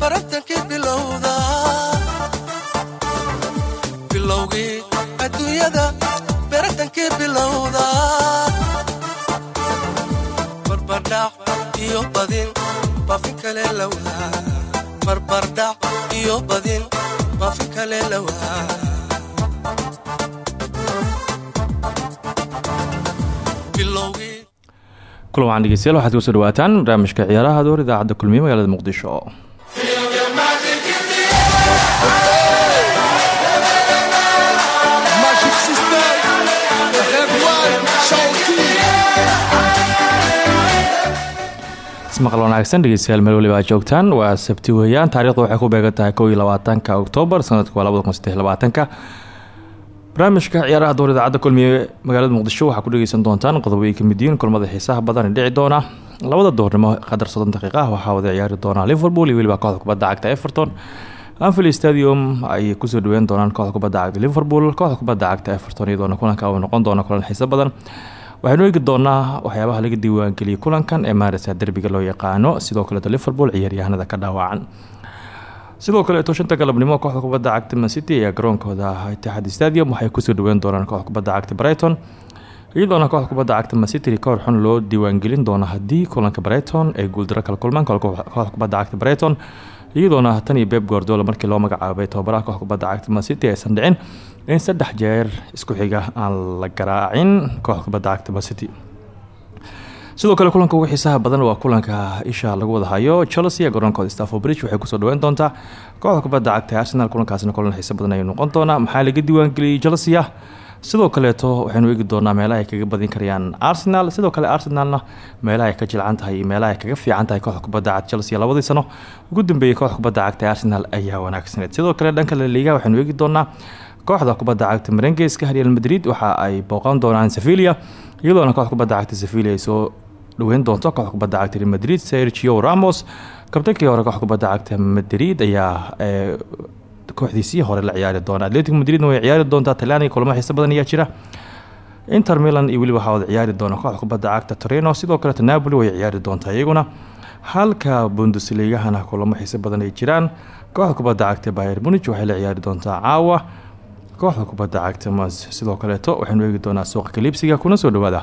baratankii bilowda bilowgii adduunyada baratankii bilowda barbardhac dhegeystayaal waxaad ku soo dhawaataan barnaamijka ciyaaraha door idaacadda kulmiye magaalada muqdisho ismaqal wanaagsan dhegeystayaal meel waliba joogtaan. Waa sabti weeyaan taarikhdu waxay ku beegan tahay kow iyo labaatanka oktoobar sanadka waa labada kun saddex ciyaaraha door idaacadda kulmiye magaalada muqdisho waxaa ku dhegeysan doontaan qodobo ay ka mid yihiin kulmada xiisaha badan ee dhici doona. Labada doornimo qadar soddon daqiiqa ah waxaa wada ciyaari doona liverpool iyo weliba kooxda kubadda cagta everton. Anfield stadium ayay ku soo dhaweyn doonaan kooxda kubadda cagta liverpool kooxda kubadda cagta everton iyadoona kulanka uu noqon doona kulan xiiso badan waxaynu eegi doonaa waxyaabaha laga diiwaangeliyay kulankan ee maarisa derbiga loo yaqaano sidoo kaleeto liverpool ciyaaryahanada ka dhaawacan sidoo kaleeto shanta galabnimo kooxda kubadda cagta mancity ayaa garoonkooda itixaad stadium. Waxay ku soo dhaweyn doonaan kooxda kubadda cagta brighton. Iyadoona kooxda kubadda cagta mancity rikoor xun loo diiwaangelin doono haddii kulanka brighton ay guuldaro kala kulmaan kooxda kubadda cagta brighton. Iyadoona tan iyo beb guardiola markii loo magacaabay tababaraha kooxda kubadda cagta mancity aysan dhicin in saddex jeer isku xiga aan la garaacin kooxda kubadda cagta mancity sidoo kale kulanka ugu xiisaha badan waa kulanka isha lagu wada hayo chelsea garoonkooda stafford bridge. Waxay ku soo dhaweyn doontaa kooxda ee arsenal. Kulankaasina kulan xiiso badan ayuu noqon doonaa. Maxaa laga diiwaangeliyey chelsea sidoo kaleeto waxaynu eegi doonaa meelaha ay kaga badin karayaan arsenal. Sidoo kale arsenalna meelaha ay ka jilcan tahay meelaha ay kaga fiican tahay kooxda chelsea. Labadii sano ugu dambeeyey kooxda ee arsenal ayaa wanaagsaneed sidoo kale dhanka laliiga waxaynu eegi doonaa kooxda kubadda cagta marengeska real madrid. Waxa ay booqan doonaan sevilia iyadoona kooxda kubadda cagta sevilia ay soo dhaweyn doonto kooxda kubadda cagta real madrid. Sergio ramos kabtankii hore kooxda kubadda cagta madrid ayaa kooxdiisii hore la ciyaari doona atletic madridna way ciyaari doontaa talyaaniga kulamo xiiso badan ayaa jira. Inter milan iyo weliba waxaa wada ciyaari doona kooxda kubadda cagta torino. Sidoo kaleeto napoli way ciyaari doontaa iyaguna. Halka bundesligahana kulamo xiiso badan ay jiraan. Kooxda kubadda cagta bayer munich waxay la ciyaari doontaa caawa kooxda kubadda cagta mas sidoo kaleeto waxaynu eegi doonaa suuqa kaliibsiga kuna soo dhawaada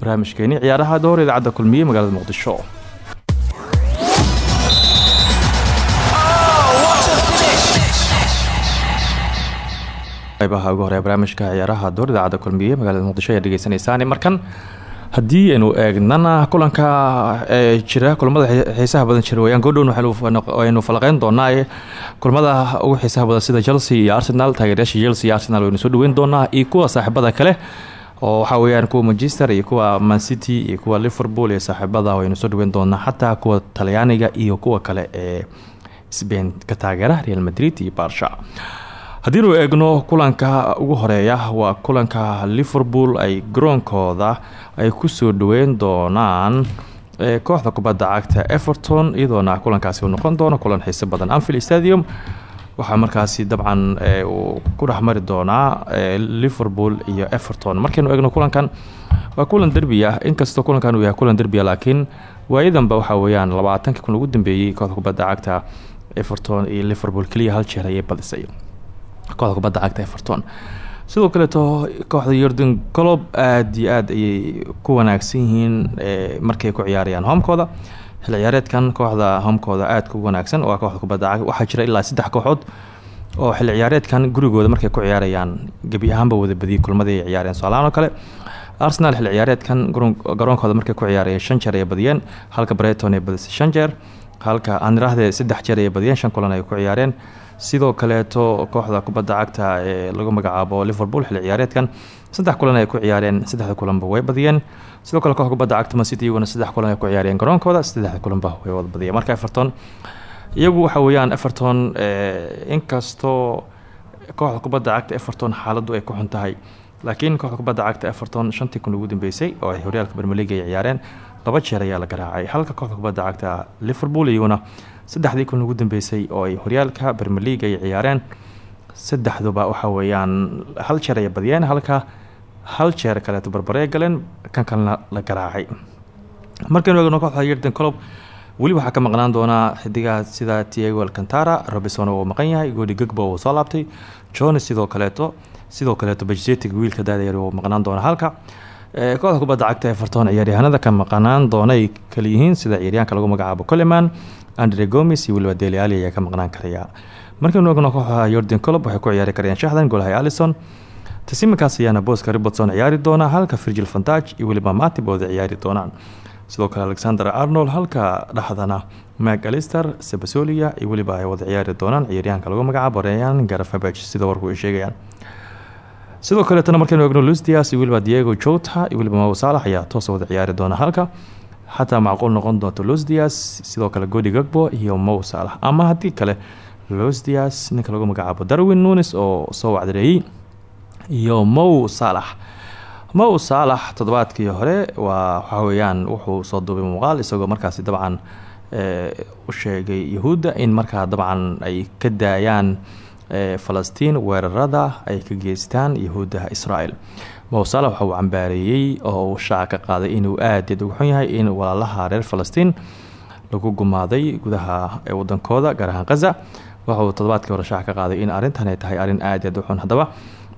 barnaamijkeeni ciyaaraha door idaacadda kulmiye magaalada muqdisho. Qaybaha ugu horeya barnaamijka ciyaaraha door idaacadda kulmiye magaalada muqdisho ayaa dhegeysaneysaan markan haddii aynu eegnana kulanka jira kulamada xiisaha badan jira weyaan goodhown aynu falaqeyn doonaa ee kulamada ugu xiisaha badan sida chelsea iyo arsenal taageerayaasha chelsea iyo arsenal waynu soo dhaweyn doonaa iyo kuwa saaxiibada kale oo waxaa weyaan kuwa manchester iyo kuwa mancity iyo kuwa liverpool iyo saaxiibada waynu soo dhaweyn doonaa. Xataa kuwa talyaaniga iyo kuwa kale ee sbain ka taageera real madrid iyo barsha haddiinu eegno kulanka ugu horreeya waa kulanka liverpool ay garoonkooda ay ku soo dhaweyn doonaan kooxda kubadda cagta everton iyadoona kulankaasi uu noqon doono kulan xiiso badan. Anfield stadium waxaa markaasi dabcan uu ku dhexmari doonaa liverpool iyo everton. Markaynu eegno kulankan waa kulan derbiya inkastoo kulankan uu yahay kulan derbiya laakiin waayadanba waxaa weyaan labaatankii kun ugu dambeeyey kooxda kubadda cagta everton iyo liverpool keliya hal jeer ayay badisay kooxda kubadda cagta everton sidoo kaleeto kooxda yordan colob aada iyo aada ayay ku wanaagsan yihiin markay ku ciyaarayaan homekooda xil ciyaareedkan kooxda homekooda aada ku wanaagsan waa kooxda kubadda cagta. Waxaa jira ilaa saddex kooxood oo xil ciyaareedkan gurigooda markay ku ciyaarayaan. Gebi ahaanba wada badiyay kulmadii ay ciyaareen soalaan oo kale. Arsenal xil ciyaareedkan garoonkooda markay ku ciyaarayeen shan jeer ay badiyeen. Halka breton ay badisay shan jeer. Halka aanirahdee saddex jeer ay badiyeen shan kulan ay ku ciyaareen sidoo kaleeto kooxda kubadda cagta ee lagu magacaabo liverpool xilli ciyaareedkan saddex kulan ay ku ciyaareen saddexda kulanba way badiyeen. Sidoo kale kooxda kubadda cagta mancity iyaguna saddex kulan ay ku ciyaareen garoonkooda saddexda kulanba way wada badiyeen. Marka everton iyagu waxa weeyaan everton inkastoo kooxda kubadda cagta everton xaaladdu ay ku xun laakiin kooxda kubadda cagta everton shantii kun ugu dambeysay oo ay horyaalka bermelig ay ciyaareen laba jeer ayaa la garaacay. Halka kooxda kubadda cagta liverpool iyaguna saddexdii kun ugu dambeysay oo ay horyaalka bermelig ay ciyaareen saddexduba waxa weeyaan hal jeer ay badiyeen halka hal jeer kaleeto barbarey galeen kan kalena la garaacay. Markaynu eegno kooxda yerden colob weli waxaa ka maqnaan doonaa xidigaha sida tiago alcantara robinson uu maqan yahay godi gogbo uu soo laabtay jones sidoo kaleeto sidoo kaleeto bajsetig wiilka daadayar uu maqnaan doona halka. Kooxda kubadda cagta everton ciyaaryahanada ka maqnaan doona ay sida ciyaaryahanka lagu magacaabo coleman andre gomes iyo weliba deli ali ayaa ka maqnaan karaya. Markaynu egno kooxda yordan colob waxay ku ciyaari karayaan shaxdan golhay alison tasiminkaas ayaana booska ribotson ciyaari doona halka virgil vantage iyo weliba matib ooda ciyaari doonaan. Sidoo kale alexander arnold halka dhexdana mak alister iyo weliba ay wada ciyaari doonaan ciyaaryahanka lagu magacaabo reyan garafabaj sida warku ay sheegayaan. Sidoo kaleetana markaynu egno lustias iyo weliba diego jota iyo weliba saalax ayaa toosa wada ciyaari doona halka xataa macquul noqon doonto losdias sidoo kale godi gagbo iyo mow saalax ama haddii kale losdias ninka lagu magacaabo darwin nunis oo soo wacdareeyey iyo mow saalax mow saalax toddobaadkii hore waa waxa weeyaan wuxuu soo duubay muuqaal isagoo markaasi dabcan u sheegay yahuudda in markaa dabcan ay ka daayaan falastiin weerarada ay ka geystaan yahuudda israel mow saalax waxa uu cambaareeyey oo uu shaaca ka qaaday inuu aad uga xun yahay in walaalaha reer falastiin lagu gumaaday gudaha wadankooda gaar ahaan khaza waxa uu toddobaadkii hore shaaca qaaday in arrintan ay tahay arrin aad aad u xun. Haddaba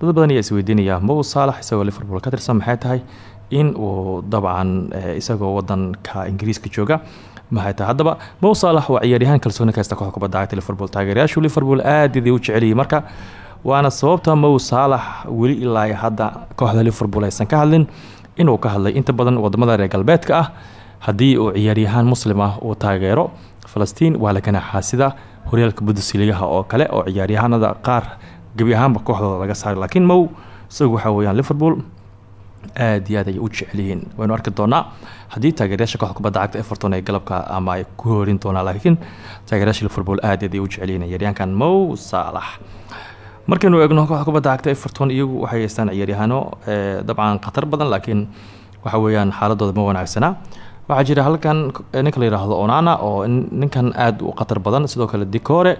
dad badan ayaa isweydiinaya mow saalax isagoo liverpool ka tirsan maxay tahay in uu dabcan isagoo wadanka ingiriiska jooga? Maxay tahay? Haddaba mow saalax waa ciyaaryahaan kalsooni kasta kooxda kubadda liverpool taageerayaashu liverpool aad iday u jeceliyay marka waana sababta mow saalax weli ilaa hadda kooxda liverpool aysan ka hadlin inuu ka hadlay inta badan waddamada reer galbeedka ah. Haddii uu ciyaaryahaan muslim ah uu taageero falastiin waa la ganaaxaa sida horyaalka bundesligaha oo kale oo ciyaaryahanada qaar gebi ahaanba kooxdooda laga saaray laakiin mow isagu waxaa weyaan liverpool aad iyo aad ayay u jecelyihiin waynu arki doonaa haddii taageerayaasha kooxda kubadda cagta everton ay galabka ama ay ku horin doonaa laakiin taageerayaasha liverpool aad aad ay u jecelyihiin ciyaaryahankan mow saalax markaynu eegno kooxda kubadda cagta everton iyagu waxay haystaan ciyaaryahaano dabcan khatar badan laakiin waxa weeyaan xaaladooda ma wanaagsana. Waxaa jira halkan ninka la yidhaahdo onana oo ninkan aada u khatar badan sidoo kale dicore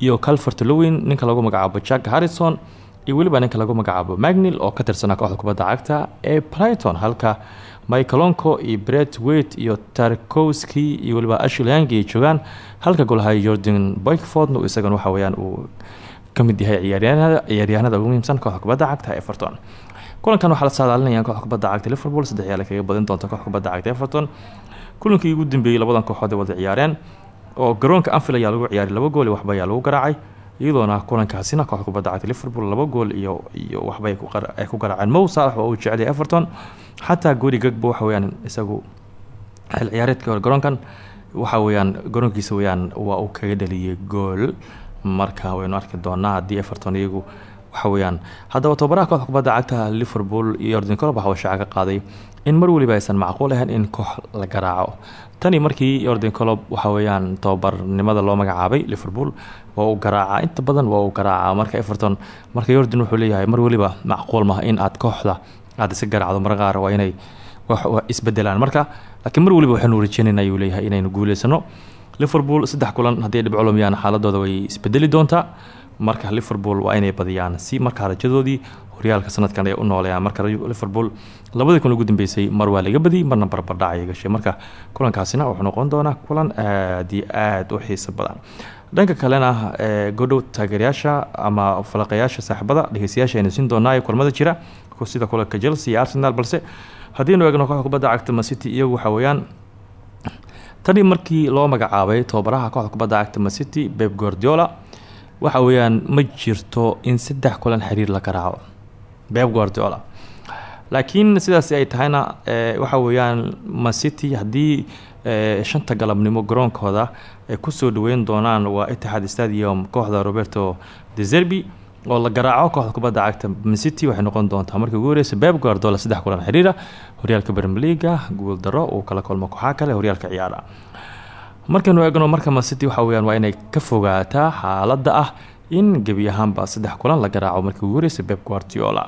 iyo calvert lowin ninka lagu magacaabo jack harrison iyo weliba ninka lagu magacaabo magnil oo ka tirsana kooxda kubadda cagta ee brighton. Halka michaelonco iyo bret wet iyo tarkowski iyo weliba ashlangi ay joogaan. Halka golahay jordan boykford isagan waxa weyaan uu ka mid yahay ciyaaryahanada ugu muhiimsan kooxda kubadda cagta everton. Kulankan waxaa la saadaalinaya kooxda kubadda cagta liverpool saddex yaal kaga badin doonta kooxda kubadda cagta everton. Kulankii ugu dambeeyey labadan kooxood ay wada ciyaareen oo garoonka anfield ayaa lagu ciyaaray laba gool iyo waxba ayaa lagu garaacay iyadoona kulankaasina kooxda kubadda cagta liverpool laba gool iyo iyo waxba ay ku garaaceen. Mow saalax waa uu everton. Xataa goori gagbo waxa weyaan isagu xil ciyaareedkii garoonkan waxa weyaan garoonkiisa weyaan waa uu kaga dhaliyay gool marka waynu arki doonaa haddii everton iyagu waxa weyaan haddaba tobabaraha kooxda kubadda cagta liverpool iyo ordin colob waxa shaaca ka qaaday in mar weliba aysan macquul ahayn in koox la garaaco. Tani markii ordin colob waxa weyaan tobabarnimada loo magacaabay liverpool waa uu garaacaa. Inta badan waa uu garaacaa. Marka everton marka yordin wuxuu leeyahay mar weliba macquul maha in aad kooxda aad isa garaacdo. Mar qaar waa inay isbedelaan marka laakiin mar weliba waxaynu rajeynayna ayuu inaynu guuleysano liverpool saddex kulan haddii dhibco lumiyaan xaaladooda way isbedeli doontaa. Marka liverpool waa inay badiyaan si markaa rajadoodii horyaalka sanadkan ay u nooleeyaan. Marka liverpool labadii kun ugu dambeysay mar waa laga badiyay marna barbardhac ay gashay marka kulankaasina wuxuu noqon doonaa kulan aad iyo aad u xiiso badan. Dhanka kalena godhow taageerayaasha ama falaqayaasha saaxiibada dhegeystayaasha aynu siin doonaa kulmada jira sida kulanka chelsea iyo arsenal balse haddiinu eegno kooxda kubadda cagta macity iyagu waxa weeyaan tani markii loo magacaabay tobabaraha kooxda kubadda cagta macity beb guardiola waxa weeyaan ma jirto in saddex kulan xiriir la garaaco beb guardiola. Laakiin sidaas ay tahayna waxa weeyaan macity haddii shanta galabnimo garoonkooda ay ku soo dhaweyn doonaan waa itixaad stadium kooxda roberto dezerbi oo la garaaco kooxda kubadda cagta macity waxay noqon doontaa markii ugu horeysa beb guardiola saddex kulan xiriira. Horyaalka leaga guul daro uu kala kulmo kooxaa kale horyaalka ciyaara. Markaynu eegno marka macity waxa weyaan waa inay ka fogaataa xaaladda ah in gebi ahaanba saddex kulan la garaaco markii ugu horeysa beb guardiola.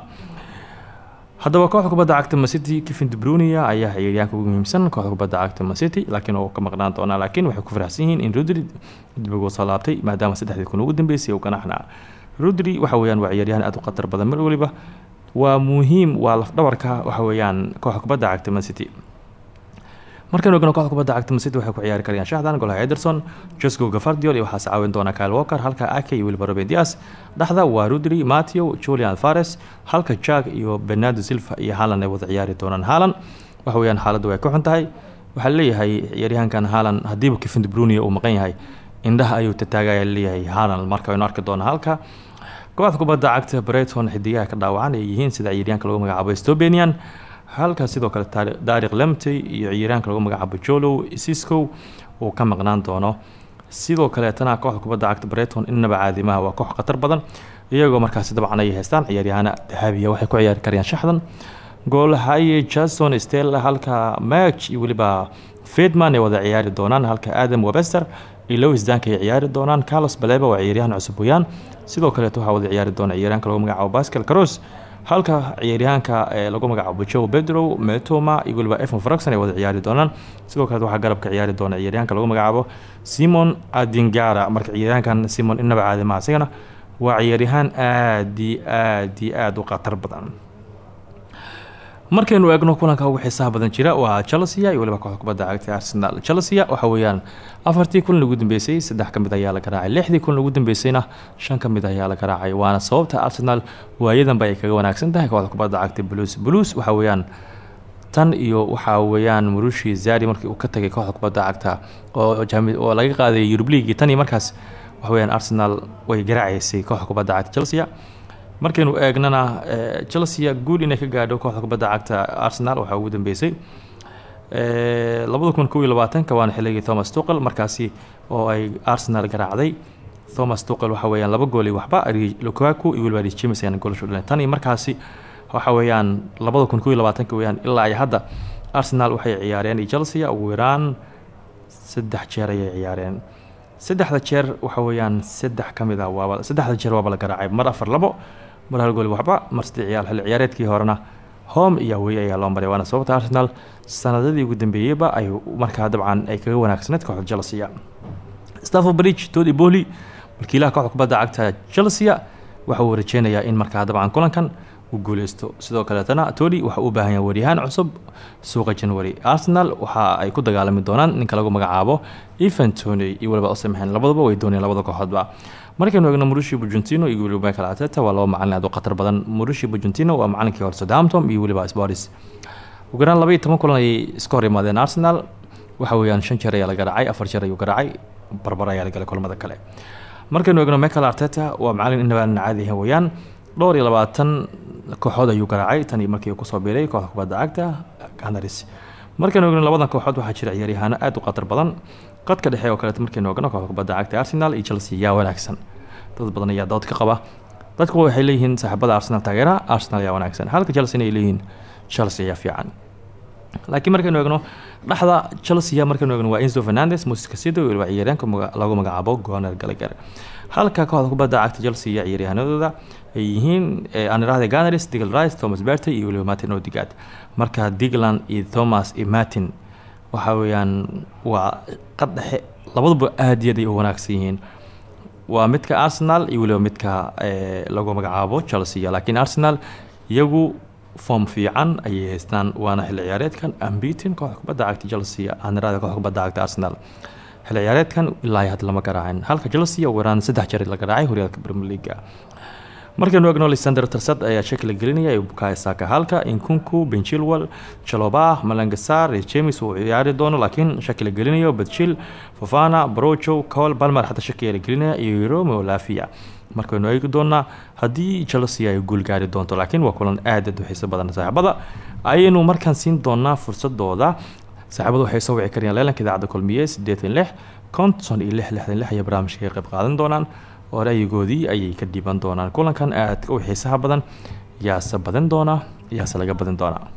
Haddaba kooxda kubadda cagta macity kevin debrunia ayaa ciyaaryaanka ugu muhiimsan kooxda kubadda cagta macity laakiin oo ka maqnaan doonaa laakiin waxay ku faraxsan in rodri dibiguu soo laabtay maadaama saddexdii kun ugu dambeysay uu ganaxnaa rodri waxa weyaan waa aad u khatar badan. Mar weliba waa muhiim waa lafdhabarka waxa weeyaan kooxda kubadda cagta macity markaynu ogno kooxda kubadda cagta masidi waxay ku ciyaari karayaan shahdan golaha ederson josco gafardiol iyo waxaase caawin doona kyle walker halka ake iyo weliba roben dias. Waa rudri mateo julian fares halka jack iyo bernardo silva iyo haalan ay wada ciyaari doonaan. Haalan waxa weyaan xaaladdu way ka xun tahay. Waxaa la leeyahay ciyaaryahankan haalan haddiiba kevin debrunia uu maqan yahay indhaha ayuu tataagaya la leeyahay haalan marka aynu arki doona halka kooxda kubadda cagta breton xidigaha ka dhaawacan ay yihiin sida ciyaaryahanka lagu magacaabo stobenian halka sidoo kale daariq lemtey iyo ciyaaryahanka lagu magacaabo jolow siscow uu ka maqnaan doono. Sidoo kaleetana kooxda kubadda cagta breton innaba caadimaha waa koox khatar badan iyagoo markaasi dabcan ay haystaan ciyaaryahana dahabiya waxay ku ciyaari karayaan shaxdan. Goolhaye jason stella halka match iyo fedman ay wada ciyaari doonaan halka adam webester iyo dank ay ciyaari doonaan. Carlos baleba waa ciyaaryahan cusub sidoo kaleeto waxaa wada ciyaari doona ciyaaryahanka lagu magacaabo bascal caros halka ciyaaryahanka ee lagu magacaabo joe pedro metoma iyo weliba evan fraxon ay wada ciyaari doonaan. Sidoo kaleet waxaa garabka ciyaari doona ciyaaryahanka lagu magacaabo simon adingara marka ciyaaryahankan simon inaba caadimaa isagana waa ciyaaryahaan aad i aad i aada u khatar badan markaynu eegno kulanka ugu xiisaha badan jira waa chelsea iyo waliba kooxda kubadda cagta arsenal. Chelsea waxa weeyaan afartii kulan ugu dambeysay saddex ka ayaa la garaacay lixdii kulan ugu dambeysayna shan ka ayaa la garaacay. Waana sababta arsenal waayadanba ay kaga wanaagsan tahay kooxda kubadda cagta blues. Blues waxa weeyaan tan iyo waxaa weeyaan murushi zari markii uu ka tagay kooxda cagta oo laga qaaday yurub league. Tan iyo markaas waxa weyaan arsenal way garaacaysay kooxda cagta chelsea markaynu eegnana chelsea guul inay ka gaadho kooxda kubadda cagta arsenal waxaa ugu dambeysay. Labada kun kow iyo labaatanka thomas tuqel markaasi oo ay arsenal garaacday. Thomas tuqel waxa weyaan laba gool iyo waxba lukaku iyo weliba james ayaan goolashu dhaleen tan iyo markaasi waxa weeyaan labada kun kow ilaa hadda arsenal waxay ciyaareen chelsea ugu yaraan saddex jeer ayay ciyaareen. Saddexda jeer waxa weeyaan saddex ka ah waaba saddexda jeer waaba la garaacay. Mar afar labo mar hal gool waxba mar saddex ciyaal xilli ciyaareedkii horena home iyo awey ayaa loo maray waana sababta arsenal sanadadii ugu dambeeyeyba ay markaa dabcan ay kaga wanaagsaneed kooxda chelsea. Stafford bridge todi bohli wakiilaha kooxda kubadda cagta chelsea waxa uu rajeynayaa in markaa dabcan kulankan uu guuleysto. Sidoo kaleetana todi waxa uu baahan yahay waryahaan cusub suuqa january. Arsenal waxa ay ku dagaalami doonaan ninka lagu magacaabo evan tony iyo waliba osemhen labaduba way doonayeen labada kooxoodba markaynu eegno murushi bujuntino iyo weliba michael waa laba macalin aad u badan. Murushi bujuntino waa macalinkii hore southampton iyo weliba sporis ugu yaraan laba iyo toban kulan ayay iska hor arsenal. Waxa weeyaan shan jeer ayaa la garaacay afar jeer ayuu garaacay barbar ayaa la galay kulamada kale. Markaynu eegno michael arteta waa macalin inabaan caadihan weeyaan. Dhowr labaatan kooxood ayuu garaacay tan iyo markii ku soo biiray kooxda kubadda cagta canaris markaynu eegno labadan kooxood waxaa jira ciyaaryahaano aada u khatar badan qadka dhexe oo kaleeto markaynu eegno kooxda kubadda cagta arsenal iyo chelsea yaa wanaagsan. Dad badan ayaa dood ka qaba. Dadku waxay leeyihiin saaxiibada arsenal taageera arsenal yaa wanaagsan. Halka chelsea inay leeyihiin chelsea ayaa fiican. Laakiin markaynu eegno dhexda chelsea markaynu eegno waa enzo fernandes moses casido iyo waliba ciyaaryaanka lagu magacaabo goner gallagher. Halka kooxda kubadda cagta chelsea iyo ciyaaryahanadooda ay yihiin anirahda ganaris digl rice thomas berty iyo waliba martin odigad marka digland iyo thomas iyo martin waxa weeyaan waa qad dhexe aad iyo aad ay u wanaagsan yihiin. Waa midka arsenal iyo waliba midka lagu magacaabo chelsea laakiin arsenal iyagu form fiican ayay haystaan waana xilli ciyaareedkan. Ambitin kooxda kubadda cagta chelsea anirahda kooxda kubadda cagta arsenal. Xilli ciyaareedkan ilaa had lama garaacin. Halka chelsea ugu yaraan saddex jeer la garaacay horyaalka premier leaga markaynu egno lisander tarsad ayaa shaki la gelinaya bukayo saka halka. Inkunku benchilwell jalobah malangasar iyo james uu ciyaari doono laakiin shaki la gelinayo bedchil fofana brojo col balmer xataa shaki la gelinaya iyo romeo lafia markaynu eegi doonaa haddii chelsea ay guul gaari doonto laakiin waa kulan aad u xiiso badan. Saaxiibada ayaynu markaan siin doonaa fursadooda. Saaxiibadu waxay soo wici karayaan leelanka idaacadda kulmiye siddeetan lix konton iyo barnaamijka ka qayb qaadan doonaan oo ayay ka dhiiban doonaan. Kulankan aadka u xiisaha badan yaase badin doona yaase laga badin doonaa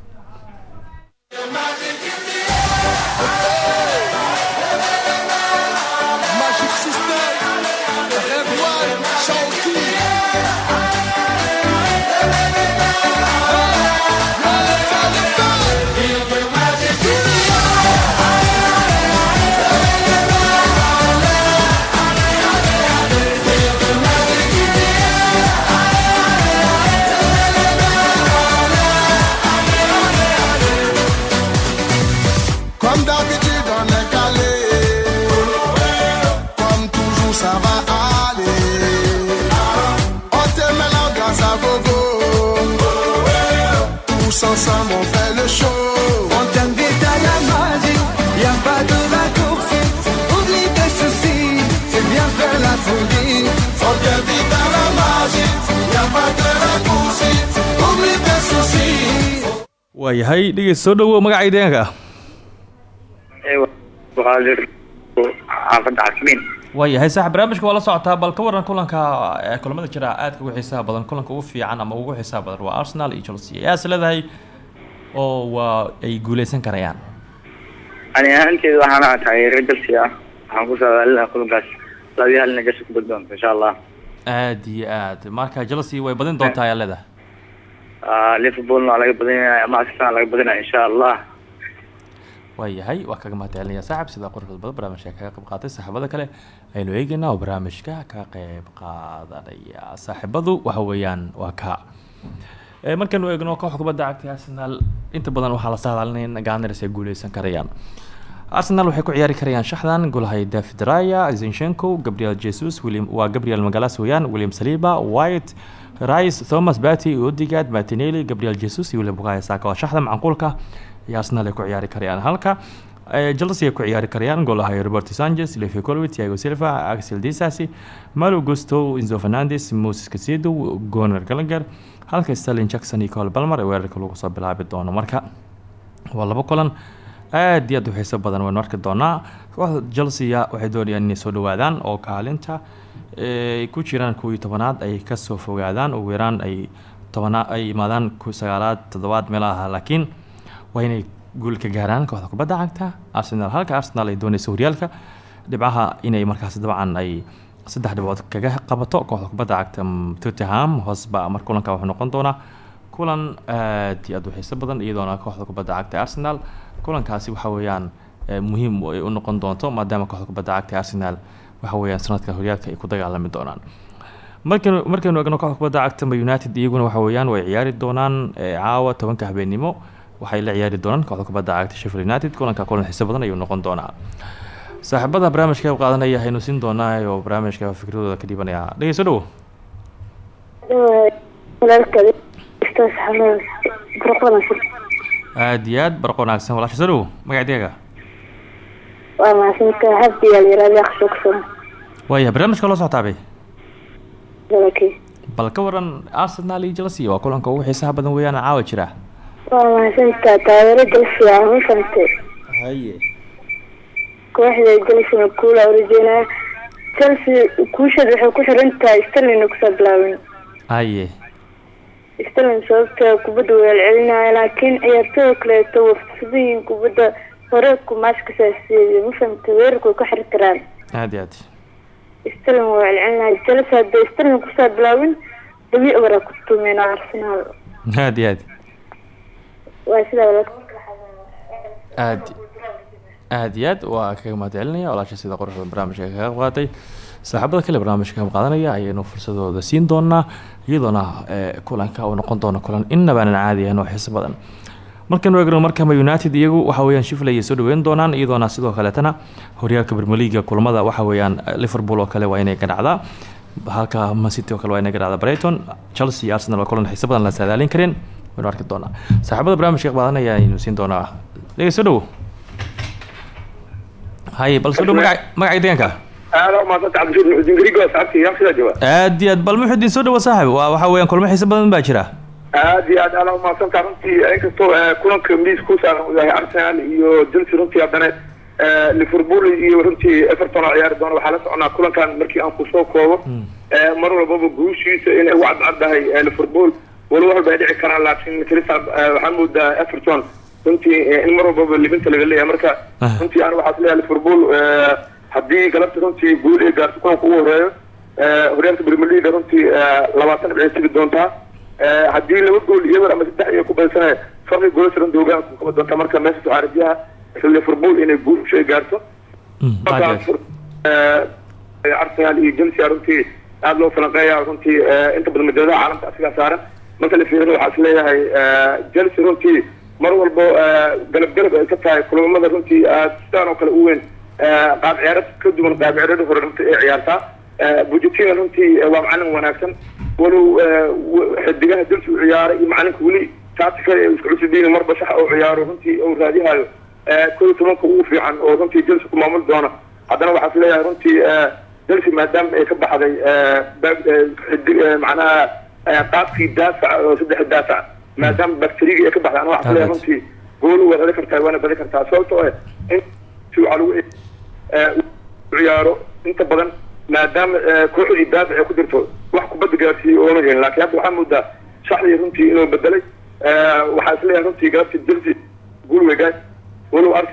bien faire la folie. On t'invite à la magie, y a pas de raccourci. Oublie tes soucis. waayahay dhegeyst soo dhawow magaca deegaanka xaafadda casmiin waayahay saaxib barnaamijka waa la socotaa bal ka waran kulanka ee kulamada jira aadka ugu xiisaha badan kulanka ugu fiican ama ugu xiisaha badan waa arsenal iyo chelsea yaas leedahay oo waa ay guuleysan karayaan ani ahaanteeda waxaana taageero jalsi ah waxaan ku saadaalinaha kulankaas labiyo halina jasha ku baddoonto insha allah aad iyo aad marka chelsea way badin doontaa ayaa leedahay Ah, liverpoolna waa laga badinaya ama arsenal laga badinaya insha allah waayahay waa kaga mahadcelinaya saaxib sida quruxda badan barnaamijka kaga qayb qaatay saaxiibada kale aynu eegeynaa oo barnaamijka ka qayb qaadanaya saaxiibadu waxa weeyaan waa ka ee markaynu eegno kooxda kubadda cagta arsenal inta badan waxaa la saadaalinaya in gunners ay guuleysan karayaan arsenal waxay ku ciyaari karayaan shaxdan golahay david raya zinchenko gabriel jesus waa gabriel magalas weeyaan william saliba white rice thomas bati odigad martinelli gabriel jesus iyo william saka. Waa shaxda macquulka arsenal ay ku ciyaari karayaan. Halka chelsea ay ku ciyaari karayaan golahay roberto sanchez levi colwit thiago silva axel disasi malo gusto enzo fernandes moses casido goner gallagher halka sterling jackson iyo cole balmer ee weerarka lagu soo bilaabi doono. Marka waa labo kulan aad iyo aad u xiiso badan waynu arki doonaa. Kooxda chelsea waxay doonayaan inay soo dhawaadaan oo kaalinta ay ku jiraan kuwii tobanaad ay ka soo fogaadaan. Ugu yaraan ay tobana ay imaadaan ku sagaalaad toddobaad meelaha laakiin waa inay guul gaaraan kooxda kubadda cagta. Arsenal halka arsenal ay dooneyso horyaalka dhibcaha inay markaas dabcan ay saddex dhibcood kaga qabato kooxda kubadda cagta. Tottenham hoosba mar kulanka wuxuu noqon doonaa kulan aad iyo aad u xiiso badan iyadoona kooxda kubadda cagta arsenal kulankaasi waxa weeyaan muhiim ay u noqon doonto maadaama kooxda kubadda cagta arsenal waxa weeyaan sanadkan horyaalka ay ku dagaalami doonaan. Markaynu markaynu eegno kooxda kubadda cagta united iyaguna waxa weeyaan way ciyaari doonaan caawa tobanka habeenimo waxay la ciyaari doonaan kooxda kubadda cagta sheffield united kulanka kulan xiiso badan ayuu noqon doonaa. Saaxiibada barnaamijka qaadanaya haynu siin doonaa oo barnaamijka fikradooda ka dhibanaya dhegeyso dhow aad iyo aad barq wanaagsan. Dhow magaca deega waa mahadsantaa habdiyaal yaraada aqshoogsan waaya barnaamijka loo dalakii bal ka waran arsenal iyo chelsea waa kulanka ugu xiisaha badan weeyaan caawa jira. Waa mahadsantaa taageero ah ma fahantay haye. Kooxda jalsina kuula rajeynaya chelsea kuusheed waxay ku xiran tahay sterlin ku soo bilaabin haye sterlin sababta kubadda waa celcelinaya laakiin ciyaartooda kaleeto kubadda horeedku maash ka saasiyeeya ma fahantay weerarku ka xiri karaan. Aad iyo aad. Sterlin waa celcelinaya chelsea hadday sterlin ku soo bilaabin dabiic waraa ku tumeen arsenal. Aad iyo aad. Waa sidaa aad aad iyo aad waa kaga mahad sida quruxda barnaamijka kaga qaatay. Saaxiibada kale barnaamijka ka qaadanaya ayaynu fursadooda siin doonaa iyadoona eh, kulanka uu noqon doono kulan inabaanan caadi ahayn oo xiiso badan. Markaynu eegno markama united iyagu waxa weeyaan shifley ay soo dhaweyn doonaan iyadoona sidoo kaleetana horyaalka bermeliga kulamada waxa weeyaan eh, liverpool oo kale waa inay ganacdaa. Halka mancity oo kale waa inay ganacdaa. Brighton chelsea arsenal waa kulan xiiso la saadaalin kareen waynu arki doonaa. Saaxiibada barnaamijka ka qaadanaya ayaynu siin doonaa. Dhegeyso dhow haye bal soo dhow magaca magaca deegaanka aada umaadsan cabdishuur muxudiin garigo saxabti yaa sidaa jawaab aad iyo aad bal muxudiin soo dhawa saaxib waa waxa weeyaan kulmo xiiso badan baa jira. Aad iyo aad aada umaadsantaa runtii inkastoo eh, kulanka miis ku saaran uu yahay arsenal iyo chelsea runtii haddana eh, liverpool iyo runtii everton oo ciyaari doona waxaa la soconaa kulankan markii aan ku soo koobo. Eh, mar walbaba guushiisa inay ugu cadcaddahay liverpool. Waliba walba ay dhici karaan laakiin eh, waxaa moodaa everton runtii eh, in mar walbaba libinta laga leeyahay. Marka Ah. runtii aan waxaas leeyahay liverpool eh, haddii galabta runtii guul ay gaarto kulanka ugu horeeyo eh, horyaalka premier league runtii labaatan dhibcay tegi doontaa. Haddii laba gool iyo eber ama saddex iyo ku badsanaya farqi goolasha runtii hogaanka kama doonta marka meesha waxaa isla liverpool inay guusha ay gaarto. Mm, arsenal iyo chelsea runtii aada loo falanqeeya runtii inta badan majaladaha caalamka asigaa saaran. Marka la fiirina waxaa is leeyahay chelsea runtii mar walbo eh, galab galab ay ka tahay kulamada runtii aad sidaan oo kale u weyn qaab ciyaarad ka duwan qaab ciyaarada hore runtii ay ciyaartaa Pochettino runtii waa macalin wanaagsan. Walow xidigaha chelsea u ciyaaray iyo macalinka weli tactical ee isku cusubin marba sax oo ciyaaro runtii uu raadihayo kow iyo tobanka ugu fiican oo runtii Chelsea ku maamul doona haddana waxaa is leeyahay runtii Chelsea maadaama ay ka baxday macnaha qaabkii daafaca oo saddex daafac maadaama bacteriga ay ka baxday ana waxaa is leeyahay runtii gool waa dhali kartaa waana badi kartaa. Sababtoo ah in si waxa lagu ciyaaro inta badan maadaama kooxdii daafac ay ku jirto wax kubadda gaarsiiyey oona helin. Laakiin hadda waxaa moodaa saxdii runtii inuu bedelay waxaa is leeyahay runtii galabtii Chelsea guul wegaan walow ar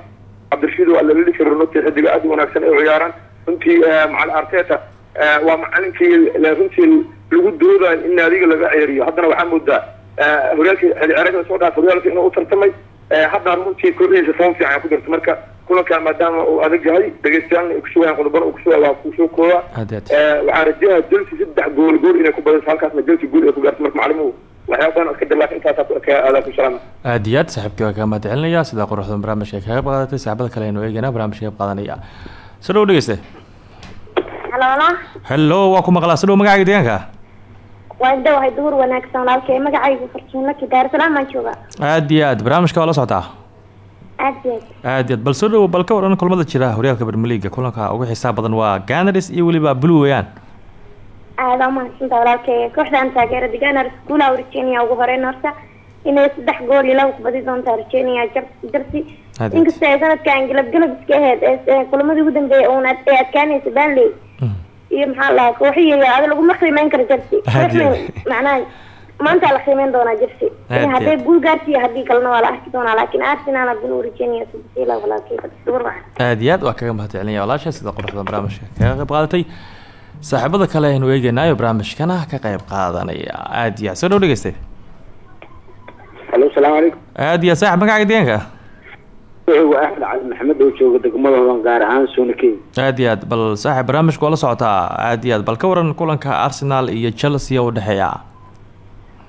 cabdirashiid waa lalili karo runtii xidiga aad u wanaagsan ay ciyaaraan runtii macalin arteta waa macalinkii runtii lagu doodayo in naadiga laga ceeriyo haddana waxaa moodaa horyaalkii xilciyaareedka soo dhaaf horyaalka inuu u tartamay runtii foom fiican ku jirto. Marka kulankaa maadaama uu adag yahay dhegeystayaal ay kusugayaan qodobana uu kusugaya waa ku soo kooba. Aad iyo aad waxaa rajayaa Chelsea saddex gool gool inay ku badayso halkaasna Chelsea guul ay ku gaarto. Marka macalimuhu waxyaaba badan intaasaa ka aadaa ku salaama. Aad iyo aad saaxiibkii waa kaga mahad celinaya sidaa quruxda barnaamijka kaga qaadatay saaxiibada kale aynu eegayna barnaamijka kaga qaadanaya. Soo dhow dhegeyste. Hello waa ku maqlaa dhow magacaaga deegaanka waa dhawahay duhur wanaagsan walaalkay magacaygu fartuunaki daarusalaam baan joogaa. Aad iyo aad barnaamijka waa la socotaa aad iyo aad. Aad iyo aad bal soo dhow bal ka waran kulmada jira horyaalka League kulanka ugu xiisaha badan waa Gunners iyo weliba Blue weeyaan aada umahadsantaha walaalkay kooxdan taageera degaana iskuula Virginia ugu horeyn horta inay saddex gool laba ku badi doonta Virginia Jersey Aad iyo aad. inkasta ay sanadkan galab galab iska ahayd ee kulamadii ugu dambeeyay uuna ay adkaanaysa Burnley iyo maxaa la dhahaa kooxiyo ada laguma qiimeyn karo. Kooxdan, macnaha maanta la qiimeyn doonaa iyo hadday aad. guul gaarsiiyo haddii kalena waa la arki doonaa laakiin Arsenal guul Virginia sidii la walaalkay duhur waxaa aad iyo aad waa kaga mahad celinaya walaasha sida quruxda barnaamijka kaga qayb qaadatay. Saaxiibada kale aynu eegaynaayo barnaamijkana ka qayb qaadanaya. Aad iyo aad soo dhow dhegeyste. Halo salaamu calaykum aad iyo aad saaxib magacaaga deegaanka waa axmed cali maxamed oo jooga degmada hodan gaar ahaan soona kenya aad iyo aad bal saaxib barnaamijka waa la socotaa aad iyo aad bal ka waran kulanka Arsenal iyo Chelsea oo dhexeeya.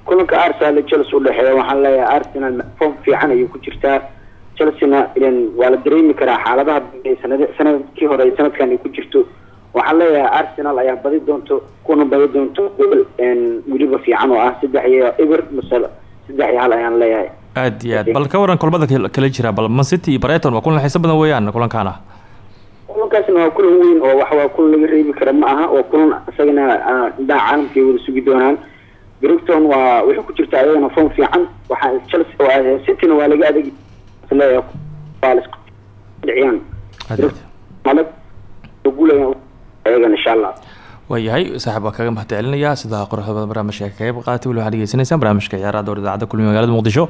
Kulanka arsenal iyo chelsea udhexeeya waxaan leeyahay arsenal form fiican ayay ku jirtaa. Chelseana waa la dareemi karaa xaaladaha sanad sannadkii hore sanadkan ay ku jirto. Waxaan leeyahay arsenal ayaa badi doonto kuna badi doonto gobol weliba fiican oo ah saddex iyo eber masale saddex iyo hal ayaan leeyahay aad iyo aad. Bal ka waran kulmada kal- kale jira bal Man City iyo Brighton waa kulan xiiso badan weeyaan kulankaana. Kulankaasna waa kulan weyn oo waxa waa kulan laga reebi kara ma aha waa kulan isagana ah, indhaha caalamka ay wada sugi doonaan. Brighton waa waxay ku jirtaa ayadana form fiican. Waxaa Chelsea oo ah City-na waa laga adag leeyahay waa la isku dhiciyaan. Aad iyo aad. malad guulayaan ayagana insha Allah waayahay saaxiib waa kaga mahad celinaya. Sida quruxda badan barnaamijka ka qayb qaadatay weli waxaad dhegeysanaysaan barnaamijka ciyaaraha dowr idaacadda kulmiye magaalada muqdisho.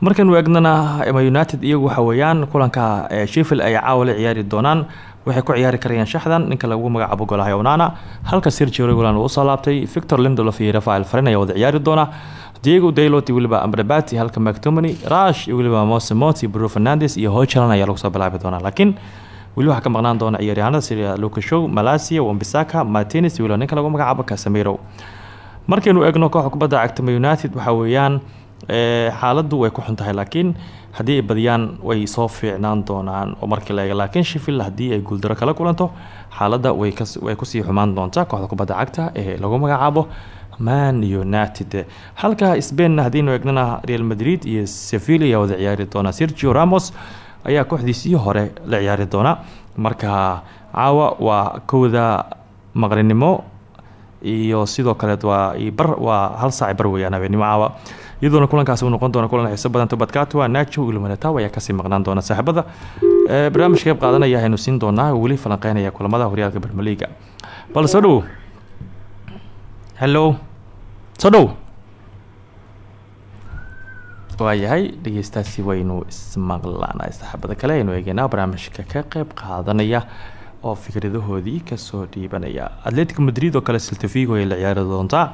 Markaynu eegnana ma united iyagu waxa weeyaan kulanka ee sheffield ay caawa la ciyaari doonaan. Waxay ku ciyaari karayaan shaxdan ninka lagu magacaabo golaha onana halka sergio regulan uu u soo victor lindelof iyo rafael farin ayaa wada ciyaari doona. Diego daylot iyo weliba amrabati halka mctomany rash iyo weliba mose mot fernandes iyo hoychalan ayaa lagu soo bilaabi doonaa. Laakiin weli waxaa ka maqnaan doona ciyaaryahanada sida lucas show malasia wambisaka martinez iyo weliba ninka lagu magacaabo casemiro. Markaynu eegno kooxda kubadda cagta united waxa weeyaan ee, xaaladdu way ku xun laakiin haddii ay badiyaan way soo fiicnaan doonaan oo markii la eego laakiin sheffield haddii ay guuldaro kala kulanto xaaladda way ku sii xumaan doontaa kooxda kubadda cagta ee lagu magacaabo man united. Halka spainna haddiinu eegnana real madrid iyo sevilla ayaa ciyaari doona. Sergio ramos ayaa kooxdiisii hore la ciyaari doona. Marka caawa waa kowda maqrinimo iyo sidoo kale waa bar waa hal saac bar weeyaan habeenimo caawa. Iyadoona kulankaasi uu noqon doona kulan xiiso badan. Tobadkatua nacho ilmanataw ayaa ka sii maqnaan doona saaxiibada. Ee barnaamijka qayb qaadanaya aynu siin doonaa. Weli falanqeynaya kulamada horyaalka bermeliga bal soo dhow hello. Soo dhow waayahay dhegeystaasi waynu ismaqlaanay. Saaxiibada kale aynu eegeynaa barnaamijka ka qayb qaadanaya oo fikradahoodii ka soo dhiibanaya. Atletico madrid oo kale siltafigo ay la ciyaari doontaa.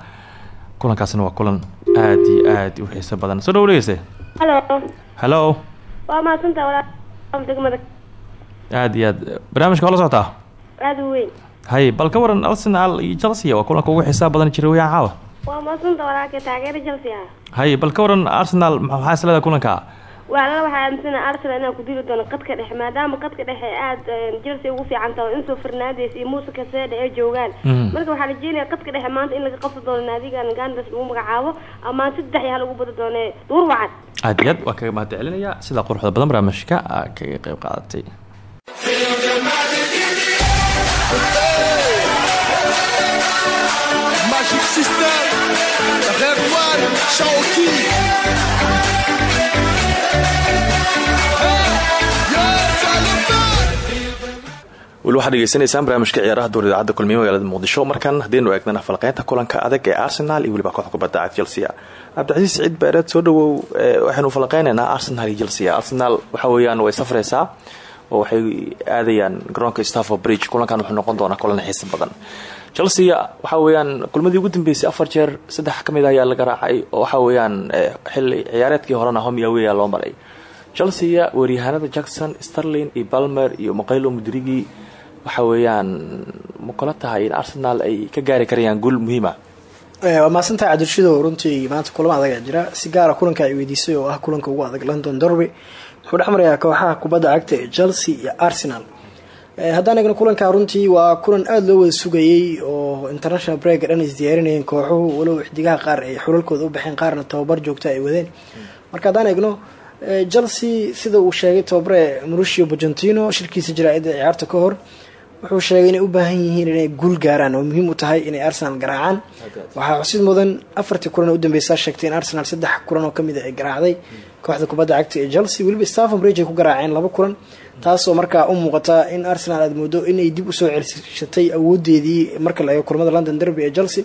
Kulankaasna waa kulan aad iyo aad u xiiso badan. Soo dhow dhegeyste halo. Hello waa mahadsantaha walaal. Degmada aad iyo aad. Barnaamijka waa la socotaa aada u weyn. Hay bal ka waran arsenal iyo chelsea waa kulanka ugu xiisaha badan jira caawa waa mahadsantaha walaalkay taageera Chelsea. Ah hay bal ka waran arsenal maxaa isleedahay kulanka? Waalala waxaa aaminsana arsenal inaan ku dili doono qadka dhexe maadaama qadka dhexe aada chelsea ugu fiican tahay inso fernandes iyo muuse kasede ay joogaan. Mhm. marka waxaa rajeynaya qadka dhexe maanta in laga qabsi doono naadigan gandas lagu magacaabo amaan saddex iyo hal ugu badi doone duur wacan aad iyo aad waan kaga mahad celinayaa sida quruxda badan barnaamijka aa kaga qayb qaadatay weli waxaad dhegeysanaysaan barnaamijka ciyaaraha duur idaacadda kulmiye magaalada muqdisho. Markan haddiinu eegnana falqeynta kulanka adag ee arsenal iyo weliba kooxda kubadda chelsea cabdicasiis siciid beereed soo dhawow eh, waxaynu falqeynaynaa arsenal iyo chelsea arsenal waxa weeyaan way safreysaa oo waxay aadayaan garoonka stafford bridge. Kulankan wuxuu noqon doonaa kulan xiisa badan chelsea waxa weeyaan kulmadii ugu dambeysay afar jeer saddex ka mid ah ayaa laga raacay oo waxa weeyaan eh, xilli ciyaareedkii horena away aa loo maray. Chelsea weeryahanada jackson sterling iyo balmer iyo muqaylo mudrigi waxa weeyaan ma kula tahay in arsenal ay ka gaari karayaan guul muhiima? Eh, waa mahadsantahay cabdirashidow runtii maanta kulamo adag ayaa jira. Si gaara kulanka ay weydiisay oo ah kulanka ugu adag london derby wuxuu dhex marayaa kooxaha kubadda cagta ee chelsea iyo arsenal haddaan eegno kulanka runtii waa kulan aada loo wada sugayey oo international break dhan is diyaarinayeen kooxuhu walow xidigaha qaar ay xulalkooda u baxeen qaarna tababar joogta ay wadeen. Marka haddaan eegno eh, chelsea sida uu sheegay tababare mauricio pochettino shirkiisa jaraa'ida ciyaarta ka hor wuxuu sheegay inay u baahan yihiin inay guul gaaraan oo muhiim u tahay inay arsenal garaacaan. Waxaa xusid mudan afartii kulan ee u dambeysaa sheegtay in arsenal saddex kulan oo ka mid a ay garaacday. Kooxda kubadda cagta ee chelsea weliba stafford bridge ay ku garaaceen laba kulan taasoo markaa u muuqata in arsenal aad moodo inay dib u soo celishatay awoodeedii marka la eego kulamada london derby ee chelsea.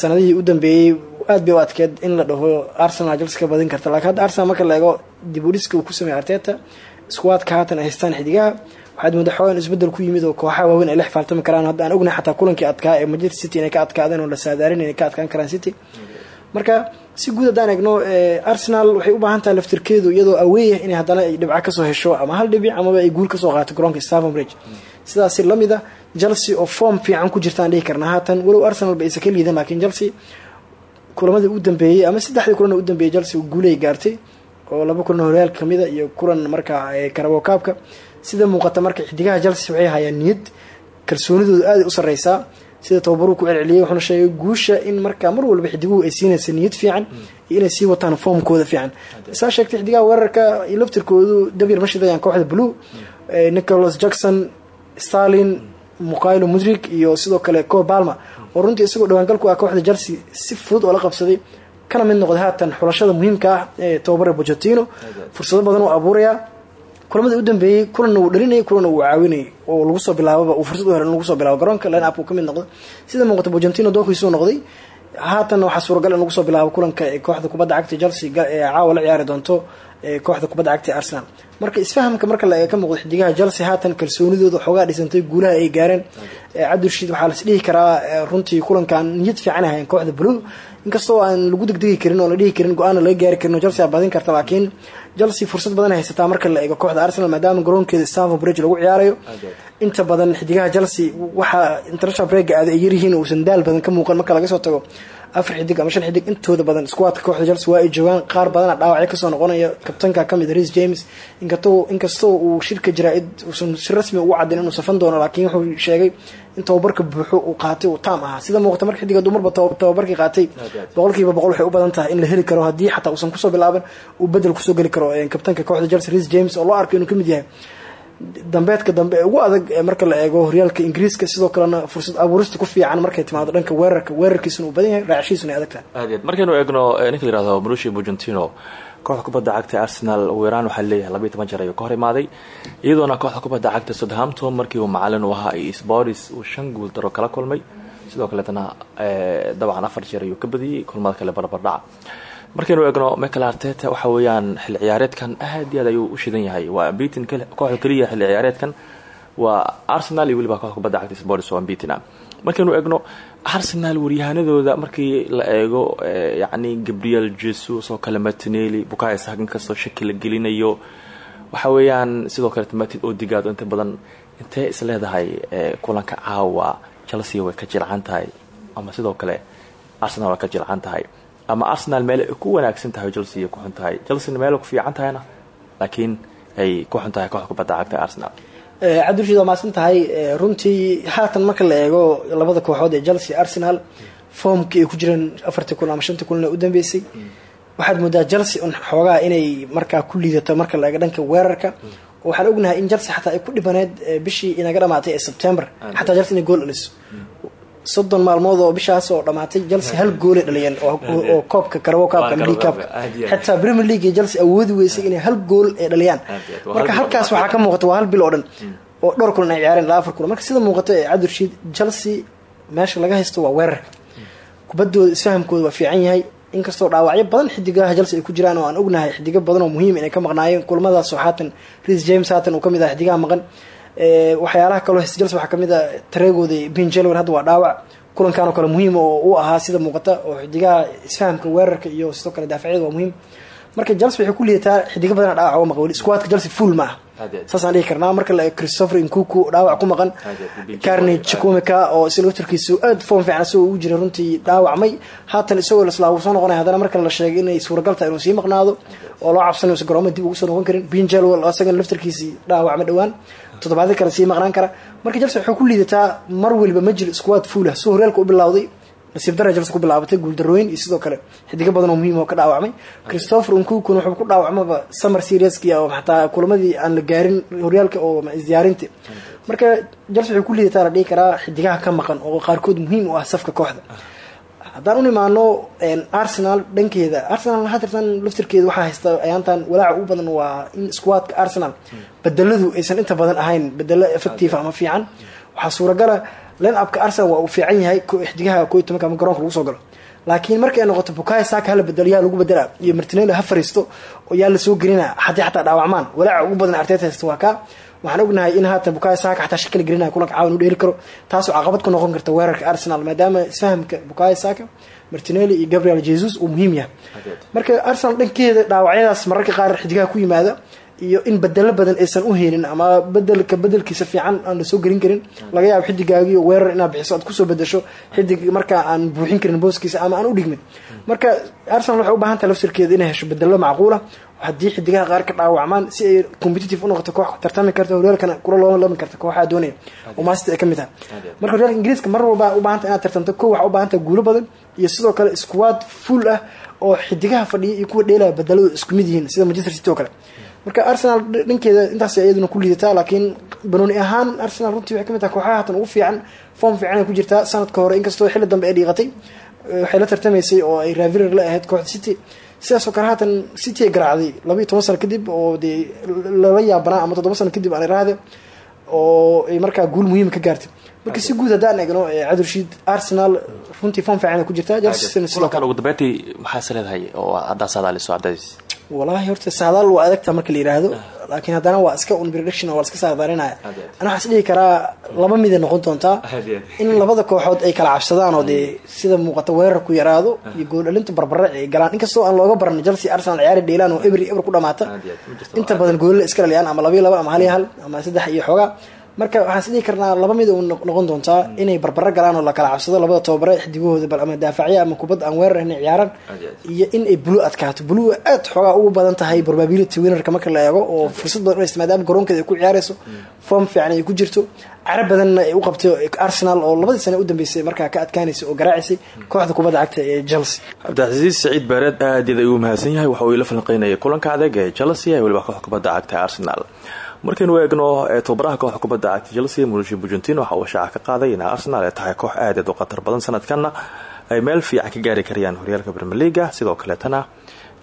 Sanadihii u dambeeyey aad bay u adkeed in la dhaho arsenal chelsea ka badin karta. Laakiin hadda arsenal marka la eego dib u dhiska uu ku sameeyey arteta squadka haatan ay haystaan xidigaha waxaad moodaa xoogan ku yimid oo kooxaha waaweyn ay la xifaaltami karaan. Hadda aan ognahay xataa kulankii adkaa ee manchester city inay ka adkaadeen oo la saadaarin inay ka adkaan karaan city. Marka si guud haddaan eegno eh, arsenal waxay u baahan tahay laftirkeedu iyadoo aweeyah inay haddana ay dhibco ka soo hesho ama hal dhibic amaba ay guul ka soo qaato garoonka stafford bridge. Sidaasi la mid a chelsea oo form fiican ku jirtaan dhihi karnaa haatan walow arsenal ba aysa ka laakiin chelsea kulamadii u dambeeyey ama saddexdii kulan u dambeeyey chelsea guulay gaartay oo laba kulan horyaal kamida iyo kulan markaa ee carabo kaabka sida muuqata marka xidigaha chelsea waxay hayaan niyad kalsoonidooda aada u sareysaa sida tababaruu ku celceliyey wuxuuna sheegay guusha in markaa mar walba xidiguhu ay siinaysa niyad fiican iyo inay sii wataan foomkooda fiican. Saa sheegtay xidigaha weerarka laftirkoodu dabyar ma shidayaan kooxda blue nicholas jackson starlin muqaylo mudrig iyo sidoo kale co balma oo runtii isagoo dhawaangal ku ah kooxda chelsea si fudud oo la qabsaday kana mid noqday haatan xulashada muhiimka ah ee tababare pochettino. Fursado badan uu abuurayaa kulamada u dambeeyey kulanna wuu dhalinayay kulanna wuu caawinayay oo lagu soo bilaababa uu fursad u helo in lagu soo bilaabo garoonka line up uu ka mid noqdo sida muuqata pochettino doonkiisuu noqday. Haatan waxaa suuragal in lagu soo bilaabo kulanka kooxda kubadda cagta chelsea caawa la ciyaari doonto ee kooxda kubadda cagta arsenal. Marka isfahamka marka la ka muuqdo xidigaha chelsea haatan kalsoonidooda xoogaa dhisantay guulaha ay gaareen. Ee cabdirashiid waxaa las dhihi karaa runtii kulankan niyad fiican ay hayeen kooxda blue inkastoo aan lagu degdegi karin oo la dhihi karin go'aana laga gaari karin oo chelsea aa badin karta laakiin chelsea fursad badan ay marka la eego kooxda arsenal maadaama garoonkeeda stafford bridge lagu ciyaarayo. Inta badan xidigaha chelsea waxaa international break aada ay yaryihiin uusan daal badan ka muuqan marka laga soo tago afar xidig ama shan xidig intooda badan squadka kooxda chelsea waa ay joogaan. Qaar badana dhaawacyo ka soo noqonaya. Kabtanka ka mid reece james inkastoo uu shirka jaraa-id uusan si rasmi ugu cadin inuu safan doono laakiin wuxuu sheegay in tababarka buuxo uu qaatay uu taam ahaa. Sida muuqata marka xidiga dumarba tababarkii qaatay boqolkiiba boqol waxay u badan tahay in la heli karo. Haddii xataa uusan ku soo bilaaban uu bedel ku soo geli karo kabtanka kooxda chelsea reece james oo loo arko inuu ka mid yahay dambeedka dambe ee ugu adag marka la eego horyaalka ingiriiska sidoo kalena fursad abuurista ku fiican markay timaado dhanka weerarka weerarkiisuna uu badan yahay raacshiisuna adag tahay. Aad aad markaynu eegno eh, ninka la yihahdo marushi bujentino kooxda kubadda cagta arsenal yaraan waxaa leeyahay labayo toban jeer ayuu ka hor imaaday. Iyadoona kooxda kubadda cagta southampton markii uu macalin u ahaa iyo sports uu shan guul daro kala kulmay. Sidoo kaleetana eh, dabcan afar jeer ayuu ka badiyey kulmada kale barbardhaca markaynu eegno michael arteta waxa weeyaan xilli ciyaareedkan aad iyo aad ayuu u shidan yahay. Waa ambitin kooxda keliya xilli ciyaareedkan waa arsenal iyo weliba kooxda kubadda sports oo ambitin ah markaynu eegno arsenal waryahanadooda markii la eego eh, yacni gabriel jesus oo kale martinelli bukayo sagan kastoo shaki la gelinayo. Waxa weeyaan sidoo kaleeta martin odigaad inta badan intee is eh, kulanka caawa chelsea way ka jilcan ama sidoo kale arsenal way ka jilcan ama arsenal meel ay ku wanaagsan tahay chelsea ay ku xun tahay. Chelsea meel ay ku fiican tahayna laakiin ay ku xun tahay kooxda kubadda cagta arsenal. Eh, cabdirashiid waa mahadsan tahay Eh, runtii haatan marka la eego labada kooxood ee chelsea arsenal foomkii ay ku jireen afartii kun ama shantii kun u dambeysay. Waxaad moodaa chelsea un xoogaa inay markaa ku liidato marka la eego dhanka weerarka. Waxaan ognahay in chelsea xataa ay ku dhibaneed eh, bishii inaga dhamaatay ee september. Xataa chelsea inay gool dhaliso soddon maalmood oo bishaas oo dhamaatay chelsea hal goolay dhaliyeen oo- oo oo koobka karabo kaabka ama league kaabka Aad iyo aad. xitaa premier league iyo chelsea awoodi weysay inay hal gool ay dhaliyaan. Aad. Waa marka halkaas waxaa ka muuqata waa hal bil oo dhan oo dhowr kulan ay ciyaareen ilaa afar kulan marka sida muuqata ee cabdirashiid chelsea meesha laga haysto waa weerarka kubaddooda isfahamkooda waa fiican yahay. Inkastoo dhaawacyo badan xidigaha chelsea ay ku jiraan oo aan ognahay xidigo badan oo muhiim inay ka maqnaayeen kulamadaas oo haatan Reece James haatan uu ka mid ah xidigaha maqan waxyaalaha kaloo chelsea waxaa ka mid ah tareegooda Ben Chilwell hadda waa dhaawac. Kulankan oo kale muhiim oo u ahaa sida muuqata oo xidigaha isfahamka weerarka iyo sidoo kale daafacyada waa muhiim. Marka chelsea waxay ku liidataa xidigo badan dhaawac uga maqan. Weli squadka chelsea full ma aad. saasaan dhihi karnaa. Marka christopher nkuku dhaawac ku maqan. Chilwell. chukwumeka oo isla turkiisu aad form fiican isagoo ugu jira runtii dhaawacmay. Haatan isagoo laslaa uu soo noqonaya haddana marka la sheegay inay suuragal tahay inuu sii maqnaado oo loo cabsanayo se garooma dib ugu soo noqon karin. Ben jalwell oo isagana laftarkiisii dhaawacma dhowaan toddobaadyo kale sii maqnaan kara. Marka chelsea waxay ku liidataa mar waliba ma jiro squad full ah. Soo horyaalka u bilowday nasiib dara chelsea ku bilaabatay guuldarooyin iyo sidoo kale xidigo badan oo muhiim oo ka dhaawacmay. Christopher nkukuna wuxuu ku dhaawacmaba summer serieski oo xataa kulamadii aan la gaarin horyaalka oo isdiyaarinta. Marka chelsea waxay ku liidataa la dhihi karaa xidigaha ka maqan oo qaarkood muhiim u ah safka kooxda haddaan u nimaano een, arsenal dhankeeda arsenal haatan laftirkeeda waxaa haysta ayaantan walaaca ugu badan waa in squadka arsenal bedeladu aysan inta badan ahayn bedelo effective ama fiican. Waxaa suuragala line-upka arsenal waa uu fiican yahay ko- xidigaha koo iyo tobanka garoonka lagu soo galo. Laakiin markay noqoto bukayo saka hala bedelo lagu bedela iyo martinelli ha fariisto oo yaa la soo gelina haddii xataa dhaawacmaan. Walaaca ugu badan arteta haysta waa kaa waxaan ognahay in haatan bukayo saka xataa shakala gelinaya kulanka caawan u dheeli karo taasoo caqabad ku noqon karta weerarka arsenal maadaama isfahamka bukayo saka martinelli iyo gabriel jesus uu muhiim yahay. Marka arsenal dhankeeda dhaawacyadaas mararka qaar xidigaha ku yimaada iyo in bedelo badan aysan u helin ama bedelka bedelkiisa fiican aan la soo gelin karin laga yaabo xidigaagiyo weerar inaad bixiso aad ku soo bedesho xidig markaa aan buuxin karin booskiisa ama aan u dhigmin. Marka arsenal waxay u baahan tahay lafsirkeeda inay hesho bedelo macquula. Haddii xidigaha qaar ka dhaawacmaan si ay competitive u noqoto koox tartami karta horyaalkana kula loolami karta kooxaa doonaya. Oo maasita ay ka tahay. Marka horyaalka ingiriiska mar walba u baahanta inaad tartamto ko waxaa u baahan tahay guulo badan iyo sidoo kale squad full ah oo xidigaha fadhiya iyo kuwa dheelaya bedeladu isku mid yihiin sida manchester city oo kale marka arsenal dhankeeda intaas iyaduna ku liidataa laakiin banooni ahaan arsenal runtii waxay ka mid tahay kooxaha haatan ugu fiican form fiican ay ku jirtaa sanadka hore. Inkastoo xilli dambe ay dhiiqatay eh, waxay la tartamaysay oo ay ravirer la ahayd kooxda city. Sidaasoo kale haatan city ay garaacday laba iyo toban sano kadib oo dee lala yaabanaa ama toddoba sano kadib aan iraahde oo ay markaa guul muhiima ka gaartay. Marka si guud haddaan eegno eh, cabdirashiid arsenal runtii form fiican ay ku jirtaa. Ugu dambeyntii maxaa is leedahay oo haddaa saadaaliso ardaydiis walaahi horta saadaal waa adagta marka la yiraahdo. Laakiin haddana waa iska un prediction waa iska iyo aad. ana waxaan is dhihi karaa laba miday noqon doontaa. Iyo in labada kooxood ay kala cabsadaan oo dee sida muuqata weerarku yaraado iyo gool dhalinta barbare ay galaan inkastoo aan looga baran chelsea arsenal ciyaari dheelaan oo eber iyo eber ku dhamaata iyo inta badan goolala iska dhaliyaan ama laba iyo laba ama hal iyo hal ama saddex iyo xoogaa marka waxaan is dhihi karnaa laba mid noqon doontaa inay barbaro galaan oo la kala cabsado labada tababare xidigahooda bal ama daafacyo ama kubad aan weerar Aad iyo in ay blue adkaato. Blue aad xoogaa ugu badan tahay probability winnerka marka la eego oo fursad badan u haysta maadaama garoonkeeda ay ku ciyaareyso form fiican ay ku jirto. Carab badanna ay u qabtay arsenal oo labadii sane u dambeysay markaa ka adkaanaysay oo garaacisay kooxda kubadda cagta ee chelsea. Cabdicasiis saciid beereed aad iyada ayuu mahadsan yahay waxa uu ila falanqeynayay kulanka adeeg ee chelsea ee weliba kooxda kubadda cagta ee arsenal markaynu eegno ee tababaraha kooxda kubadda cagta chelsea mauricio pochettino waxa uu shaaca ka qaaday in arsenal ay tahay koox aad aad u khatar badan sanadkanna. Ay meel fiican ka gaari karayaan horyaalka premier leaga sidoo kaleetana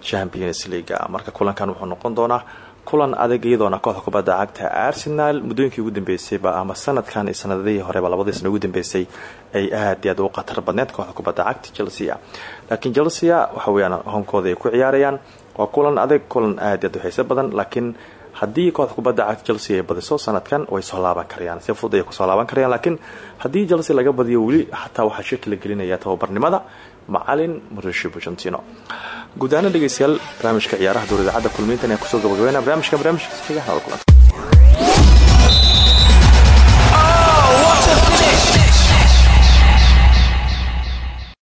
champions leaga marka kulankan wuxuu noqon doonaa kulan adag iyadoona kooxda kubadda cagta arsenal. Muddooyinkii ugu dambeysayba ama sanadkan iyo sanadihii horeba labadii sana ugu dambeysay ay aad iyo aad u khatar badneed kooxda kubadda cagta chelsea laakiin chelsea waxa weeyaan honkooda ay ku ciyaarayaan. Waa kulan adag kulan aad aad u badan laakiin haddii kooxda kubadda cagta chelsea ay badiso sanadkan way soo laaban karayaan. Si fudud ay ku soo laaban karaan laakiin haddii chelsea laga badiyo weli xataa waxaa shirki la gelinaya tababarnimada macalin mauricio bujentino guud ahaana dhegeystayaal barnaamijka ciyaaraha dowr idaacadda kulmiintan ayaa ku soo gabagabeynaa barnaamijka barnaamijka